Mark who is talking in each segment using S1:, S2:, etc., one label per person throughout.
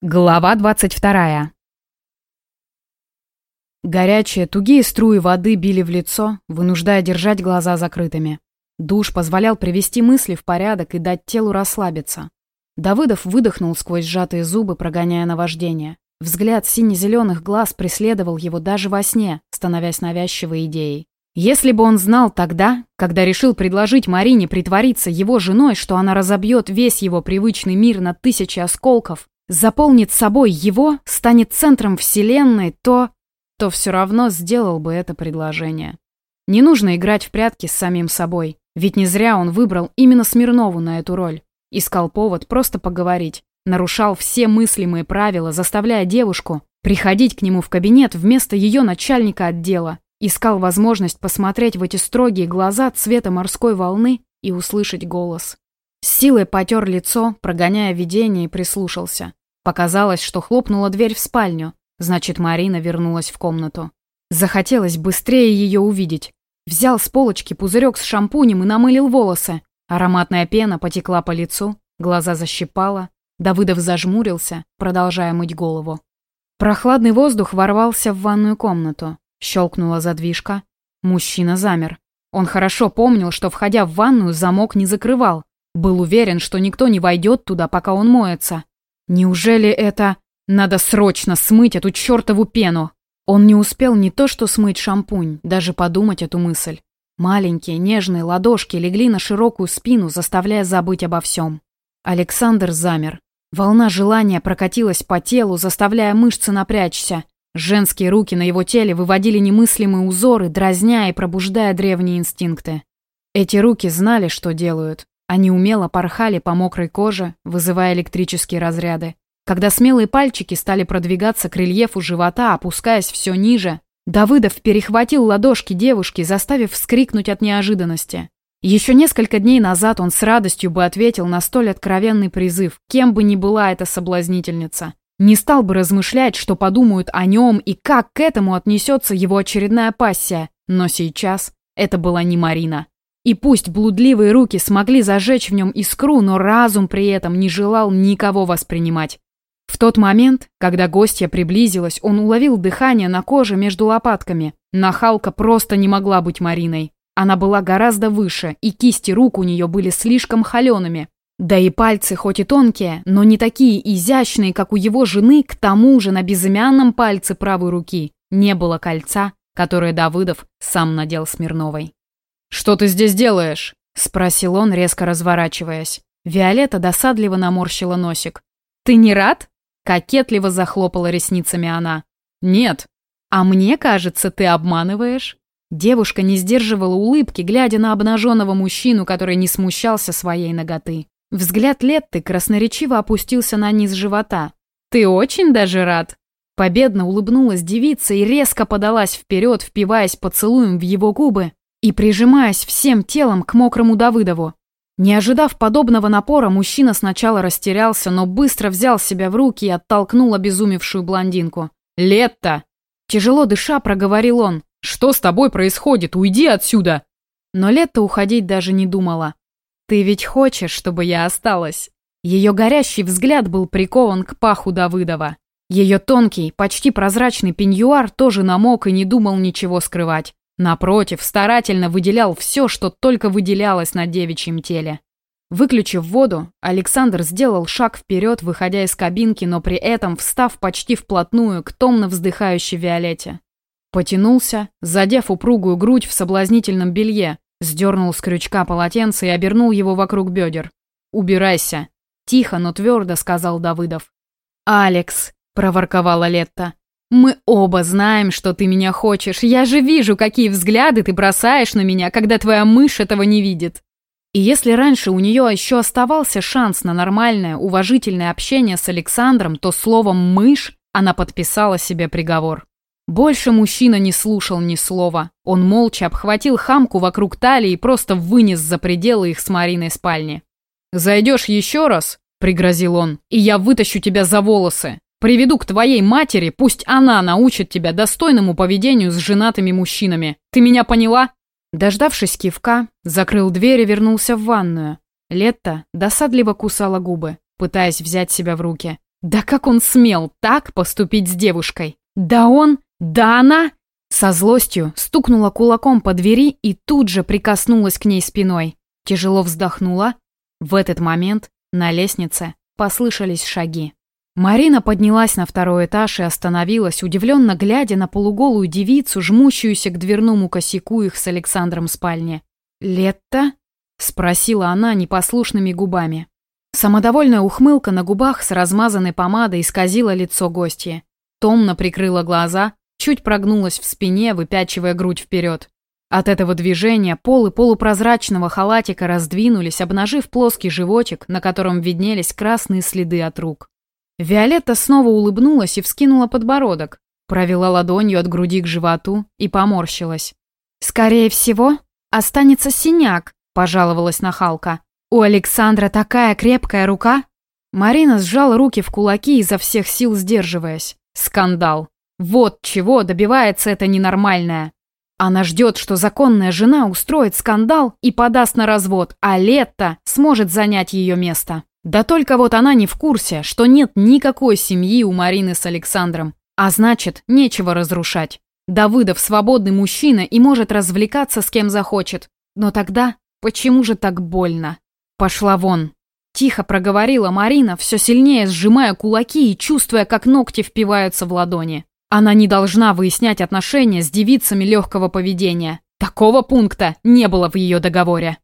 S1: Глава 22. Горячие, тугие струи воды били в лицо, вынуждая держать глаза закрытыми. Душ позволял привести мысли в порядок и дать телу расслабиться. Давыдов выдохнул сквозь сжатые зубы, прогоняя наваждение. Взгляд сине-зеленых глаз преследовал его даже во сне, становясь навязчивой идеей. Если бы он знал тогда, когда решил предложить Марине притвориться его женой, что она разобьет весь его привычный мир на тысячи осколков, заполнит собой его, станет центром Вселенной, то... то все равно сделал бы это предложение. Не нужно играть в прятки с самим собой, ведь не зря он выбрал именно Смирнову на эту роль. Искал повод просто поговорить, нарушал все мыслимые правила, заставляя девушку приходить к нему в кабинет вместо ее начальника отдела, искал возможность посмотреть в эти строгие глаза цвета морской волны и услышать голос. С силой потер лицо, прогоняя видение и прислушался. Показалось, что хлопнула дверь в спальню. Значит, Марина вернулась в комнату. Захотелось быстрее ее увидеть. Взял с полочки пузырек с шампунем и намылил волосы. Ароматная пена потекла по лицу, глаза защипала. Давыдов зажмурился, продолжая мыть голову. Прохладный воздух ворвался в ванную комнату. Щелкнула задвижка. Мужчина замер. Он хорошо помнил, что, входя в ванную, замок не закрывал. Был уверен, что никто не войдет туда, пока он моется. Неужели это... Надо срочно смыть эту чертову пену? Он не успел не то что смыть шампунь, даже подумать эту мысль. Маленькие, нежные ладошки легли на широкую спину, заставляя забыть обо всем. Александр замер. Волна желания прокатилась по телу, заставляя мышцы напрячься. Женские руки на его теле выводили немыслимые узоры, дразня и пробуждая древние инстинкты. Эти руки знали, что делают. Они умело порхали по мокрой коже, вызывая электрические разряды. Когда смелые пальчики стали продвигаться к рельефу живота, опускаясь все ниже, Давыдов перехватил ладошки девушки, заставив вскрикнуть от неожиданности. Еще несколько дней назад он с радостью бы ответил на столь откровенный призыв, кем бы ни была эта соблазнительница. Не стал бы размышлять, что подумают о нем и как к этому отнесется его очередная пассия. Но сейчас это была не Марина. И пусть блудливые руки смогли зажечь в нем искру, но разум при этом не желал никого воспринимать. В тот момент, когда гостья приблизилась, он уловил дыхание на коже между лопатками. Нахалка просто не могла быть Мариной. Она была гораздо выше, и кисти рук у нее были слишком холеными. Да и пальцы хоть и тонкие, но не такие изящные, как у его жены, к тому же на безымянном пальце правой руки не было кольца, которое Давыдов сам надел Смирновой. «Что ты здесь делаешь?» — спросил он, резко разворачиваясь. Виолетта досадливо наморщила носик. «Ты не рад?» — кокетливо захлопала ресницами она. «Нет». «А мне кажется, ты обманываешь». Девушка не сдерживала улыбки, глядя на обнаженного мужчину, который не смущался своей ноготы. Взгляд Летты красноречиво опустился на низ живота. «Ты очень даже рад?» Победно улыбнулась девица и резко подалась вперед, впиваясь поцелуем в его губы, и прижимаясь всем телом к мокрому Давыдову. Не ожидав подобного напора, мужчина сначала растерялся, но быстро взял себя в руки и оттолкнул обезумевшую блондинку. «Летта!» Тяжело дыша, проговорил он. «Что с тобой происходит? Уйди отсюда!» Но Летта уходить даже не думала. «Ты ведь хочешь, чтобы я осталась?» Ее горящий взгляд был прикован к паху Давыдова. Ее тонкий, почти прозрачный пеньюар тоже намок и не думал ничего скрывать. Напротив, старательно выделял все, что только выделялось на девичьем теле. Выключив воду, Александр сделал шаг вперед, выходя из кабинки, но при этом встав почти вплотную к томно вздыхающей Виолетте. Потянулся, задев упругую грудь в соблазнительном белье, сдернул с крючка полотенце и обернул его вокруг бедер. «Убирайся!» – тихо, но твердо сказал Давыдов. «Алекс!» – проворковала Летта. Мы оба знаем, что ты меня хочешь. Я же вижу, какие взгляды ты бросаешь на меня, когда твоя мышь этого не видит. И если раньше у нее еще оставался шанс на нормальное, уважительное общение с Александром, то словом «мышь» она подписала себе приговор. Больше мужчина не слушал ни слова. Он молча обхватил хамку вокруг талии и просто вынес за пределы их с Мариной спальни. «Зайдешь еще раз?» – пригрозил он. «И я вытащу тебя за волосы!» Приведу к твоей матери, пусть она научит тебя достойному поведению с женатыми мужчинами. Ты меня поняла?» Дождавшись кивка, закрыл дверь и вернулся в ванную. Летта досадливо кусала губы, пытаясь взять себя в руки. Да как он смел так поступить с девушкой? Да он, да она! Со злостью стукнула кулаком по двери и тут же прикоснулась к ней спиной. Тяжело вздохнула. В этот момент на лестнице послышались шаги. Марина поднялась на второй этаж и остановилась, удивленно глядя на полуголую девицу, жмущуюся к дверному косяку их с Александром спальни. «Летта?» — спросила она непослушными губами. Самодовольная ухмылка на губах с размазанной помадой исказила лицо гостья. Томно прикрыла глаза, чуть прогнулась в спине, выпячивая грудь вперед. От этого движения полы полупрозрачного халатика раздвинулись, обнажив плоский животик, на котором виднелись красные следы от рук. Виолетта снова улыбнулась и вскинула подбородок, провела ладонью от груди к животу и поморщилась. «Скорее всего, останется синяк», – пожаловалась нахалка. «У Александра такая крепкая рука!» Марина сжала руки в кулаки, изо всех сил сдерживаясь. Скандал. Вот чего добивается эта ненормальная. Она ждет, что законная жена устроит скандал и подаст на развод, а Летта сможет занять ее место. Да только вот она не в курсе, что нет никакой семьи у Марины с Александром, а значит, нечего разрушать. Давыдов свободный мужчина и может развлекаться с кем захочет. Но тогда почему же так больно? Пошла вон. Тихо проговорила Марина, все сильнее сжимая кулаки и чувствуя, как ногти впиваются в ладони. Она не должна выяснять отношения с девицами легкого поведения. Такого пункта не было в ее договоре.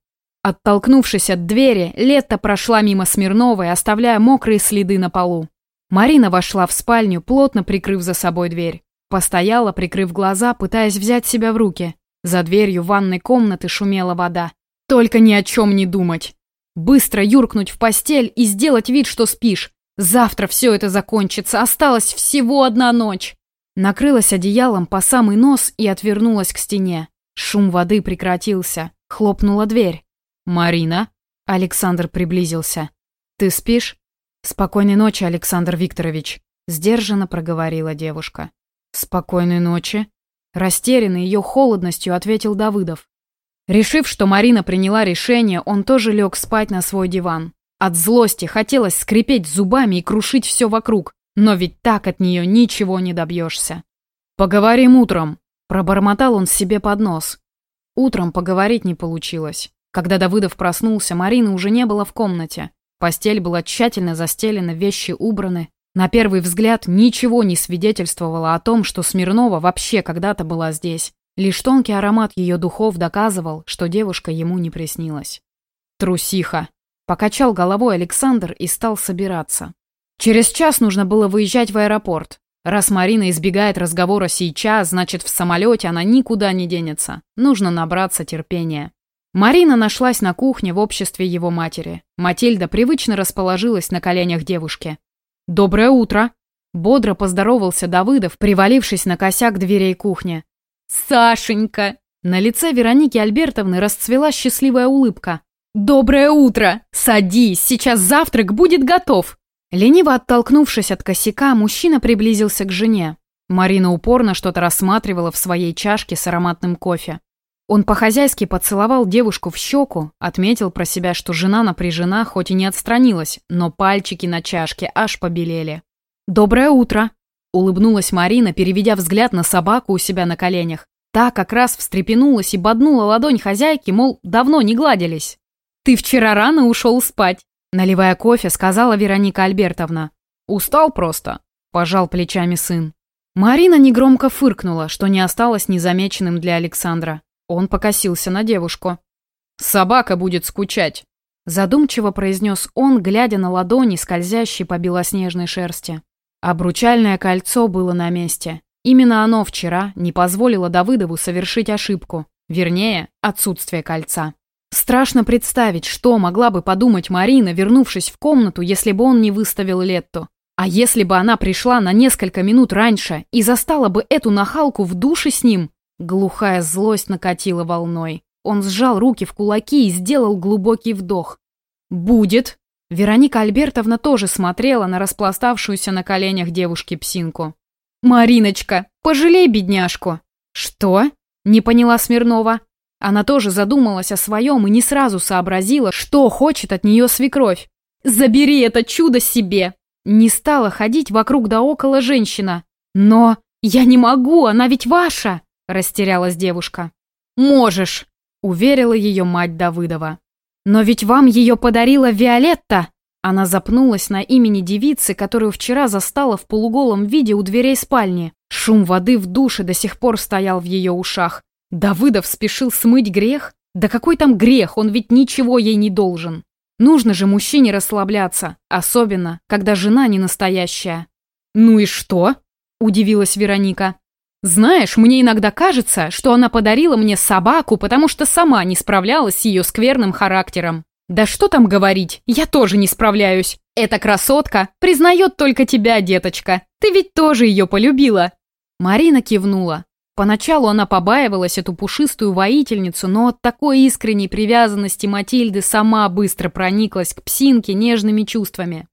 S1: Оттолкнувшись от двери, Летта прошла мимо Смирновой, оставляя мокрые следы на полу. Марина вошла в спальню, плотно прикрыв за собой дверь. Постояла, прикрыв глаза, пытаясь взять себя в руки. За дверью ванной комнаты шумела вода. Только ни о чем не думать. Быстро юркнуть в постель и сделать вид, что спишь. Завтра все это закончится, осталась всего одна ночь. Накрылась одеялом по самый нос и отвернулась к стене. Шум воды прекратился. Хлопнула дверь. «Марина?» Александр приблизился. «Ты спишь?» «Спокойной ночи, Александр Викторович», — сдержанно проговорила девушка. «Спокойной ночи», — растерянный ее холодностью ответил Давыдов. Решив, что Марина приняла решение, он тоже лег спать на свой диван. От злости хотелось скрипеть зубами и крушить все вокруг, но ведь так от нее ничего не добьешься. «Поговорим утром», — пробормотал он себе под нос. Утром поговорить не получилось. Когда Давыдов проснулся, Марины уже не было в комнате. Постель была тщательно застелена, вещи убраны. На первый взгляд ничего не свидетельствовало о том, что Смирнова вообще когда-то была здесь. Лишь тонкий аромат ее духов доказывал, что девушка ему не приснилась. «Трусиха!» – покачал головой Александр и стал собираться. Через час нужно было выезжать в аэропорт. Раз Марина избегает разговора сейчас, значит, в самолете она никуда не денется. Нужно набраться терпения. Марина нашлась на кухне в обществе его матери. Матильда привычно расположилась на коленях девушки. «Доброе утро!» Бодро поздоровался Давыдов, привалившись на косяк дверей кухни. «Сашенька!» На лице Вероники Альбертовны расцвела счастливая улыбка. «Доброе утро! Садись, сейчас завтрак будет готов!» Лениво оттолкнувшись от косяка, мужчина приблизился к жене. Марина упорно что-то рассматривала в своей чашке с ароматным кофе. Он по-хозяйски поцеловал девушку в щеку, отметил про себя, что жена напряжена, хоть и не отстранилась, но пальчики на чашке аж побелели. «Доброе утро!» — улыбнулась Марина, переведя взгляд на собаку у себя на коленях. Та как раз встрепенулась и боднула ладонь хозяйки, мол, давно не гладились. «Ты вчера рано ушел спать», — наливая кофе, сказала Вероника Альбертовна. «Устал просто», — пожал плечами сын. Марина негромко фыркнула, что не осталось незамеченным для Александра. Он покосился на девушку. «Собака будет скучать», — задумчиво произнес он, глядя на ладони, скользящие по белоснежной шерсти. Обручальное кольцо было на месте. Именно оно вчера не позволило Давыдову совершить ошибку, вернее, отсутствие кольца. Страшно представить, что могла бы подумать Марина, вернувшись в комнату, если бы он не выставил Летту. А если бы она пришла на несколько минут раньше и застала бы эту нахалку в душе с ним, Глухая злость накатила волной. Он сжал руки в кулаки и сделал глубокий вдох. «Будет!» Вероника Альбертовна тоже смотрела на распластавшуюся на коленях девушки псинку. «Мариночка, пожалей бедняжку!» «Что?» — не поняла Смирнова. Она тоже задумалась о своем и не сразу сообразила, что хочет от нее свекровь. «Забери это чудо себе!» Не стала ходить вокруг да около женщина. Но я не могу, она ведь ваша, растерялась девушка. Можешь, уверила ее мать Давыдова. Но ведь вам ее подарила Виолетта. Она запнулась на имени девицы, которую вчера застала в полуголом виде у дверей спальни. Шум воды в душе до сих пор стоял в ее ушах. Давыдов спешил смыть грех? Да какой там грех, он ведь ничего ей не должен. Нужно же мужчине расслабляться, особенно, когда жена не настоящая. «Ну и что?» – удивилась Вероника. «Знаешь, мне иногда кажется, что она подарила мне собаку, потому что сама не справлялась с ее скверным характером. Да что там говорить, я тоже не справляюсь. Эта красотка признает только тебя, деточка. Ты ведь тоже ее полюбила. Марина кивнула. Поначалу она побаивалась эту пушистую воительницу, но от такой искренней привязанности Матильды сама быстро прониклась к псинке нежными чувствами.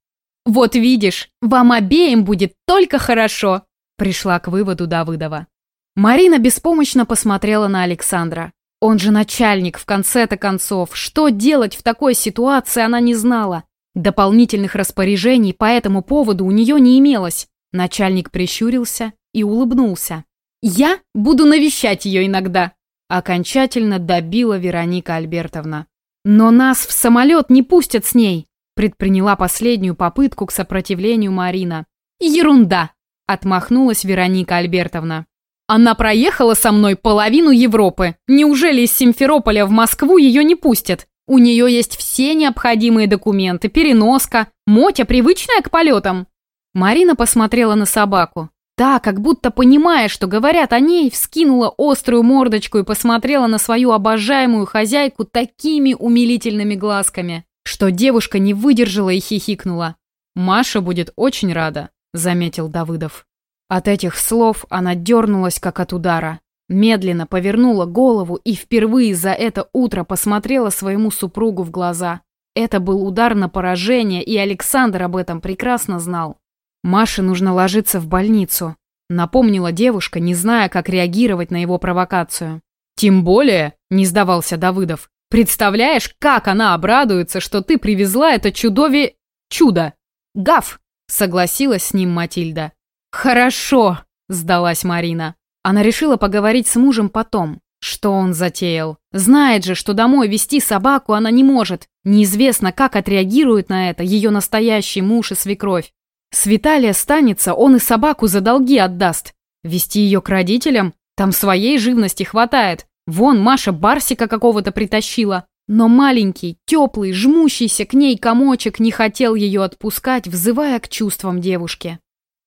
S1: «Вот видишь, вам обеим будет только хорошо», пришла к выводу Давыдова. Марина беспомощно посмотрела на Александра. Он же начальник, в конце-то концов. Что делать в такой ситуации, она не знала. Дополнительных распоряжений по этому поводу у нее не имелось. Начальник прищурился и улыбнулся. «Я буду навещать ее иногда», — окончательно добила Вероника Альбертовна. «Но нас в самолет не пустят с ней», — предприняла последнюю попытку к сопротивлению Марина. «Ерунда», — отмахнулась Вероника Альбертовна. Она проехала со мной половину Европы. Неужели из Симферополя в Москву ее не пустят? У нее есть все необходимые документы, переноска. Мотя привычная к полетам. Марина посмотрела на собаку. Та, как будто понимая, что говорят о ней, вскинула острую мордочку и посмотрела на свою обожаемую хозяйку такими умилительными глазками, что девушка не выдержала и хихикнула. «Маша будет очень рада», — заметил Давыдов. От этих слов она дернулась, как от удара. Медленно повернула голову и впервые за это утро посмотрела своему супругу в глаза. Это был удар на поражение, и Александр об этом прекрасно знал. «Маше нужно ложиться в больницу», — напомнила девушка, не зная, как реагировать на его провокацию. «Тем более», — не сдавался Давыдов, «представляешь, как она обрадуется, что ты привезла это чудове... чудо!» «Гав!» — согласилась с ним Матильда. «Хорошо», — сдалась Марина. Она решила поговорить с мужем потом. Что он затеял? Знает же, что домой вести собаку она не может. Неизвестно, как отреагирует на это ее настоящий муж и свекровь. С Виталия станется, он и собаку за долги отдаст. Вести ее к родителям? Там своей живности хватает. Вон, Маша Барсика какого-то притащила. Но маленький, теплый, жмущийся к ней комочек не хотел ее отпускать, взывая к чувствам девушки.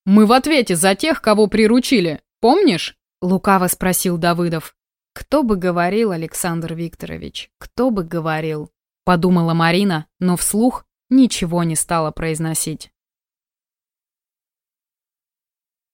S1: «Мы в ответе за тех, кого приручили. Помнишь?» — лукаво спросил Давыдов. «Кто бы говорил, Александр Викторович, кто бы говорил?» — подумала Марина, но вслух ничего не стала произносить.